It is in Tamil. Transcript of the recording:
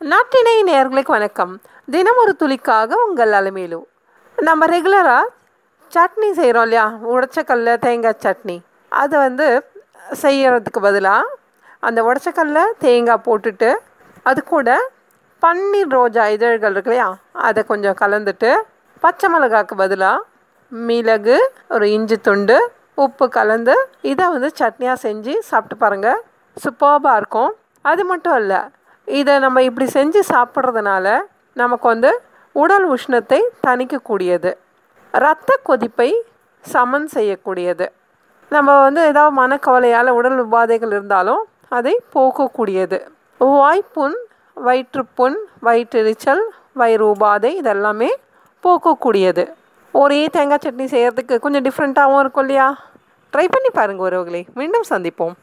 நாட்டினை நேர்களுக்கு வணக்கம். தினம் ஒரு துளிக்காக உங்கள் அலமேலு. நம்ம ரெகுலராக சட்னி செய்கிறோம் இல்லையா? உடச்சக்கல்ல தேங்காய் சட்னி. அதை வந்து செய்யறதுக்கு பதிலாக அந்த உடச்சக்கல்ல தேங்காய் போட்டுட்டு அது கூட பன்னீர் ரோஜா இதழ்கள் இருக்கு இல்லையா? அதை கொஞ்சம் கலந்துட்டு பச்சை மிளகாக்கு பதிலாக மிளகு ஒரு இஞ்சி துண்டு உப்பு கலந்து இதை வந்து சட்னியாக செஞ்சு சாப்பிட்டு பாருங்கள் சூப்பர்பாக இருக்கும். அது மட்டும் இல்லை இதை நம்ம இப்படி செஞ்சு சாப்பிட்றதுனால நமக்கு வந்து உடல் உஷ்ணத்தை தணிக்கக்கூடியது. இரத்த கொதிப்பை சமன் செய்யக்கூடியது. நம்ம வந்து ஏதாவது மனக்கவலையால் உடல் உபாதைகள் இருந்தாலும் அதை போக்கக்கூடியது. வாய்ப்புண் வயிற்றுப்புண் வயிற்றெரிச்சல் வயிறு உபாதை இதெல்லாமே போக்கக்கூடியது. ஒரே தேங்காய் சட்னி செய்கிறதுக்கு கொஞ்சம் டிஃப்ரெண்ட்டாகவும் இருக்கும் இல்லையா? ட்ரை பண்ணி பாருங்கள் உறவுகளே. மீண்டும் சந்திப்போம்.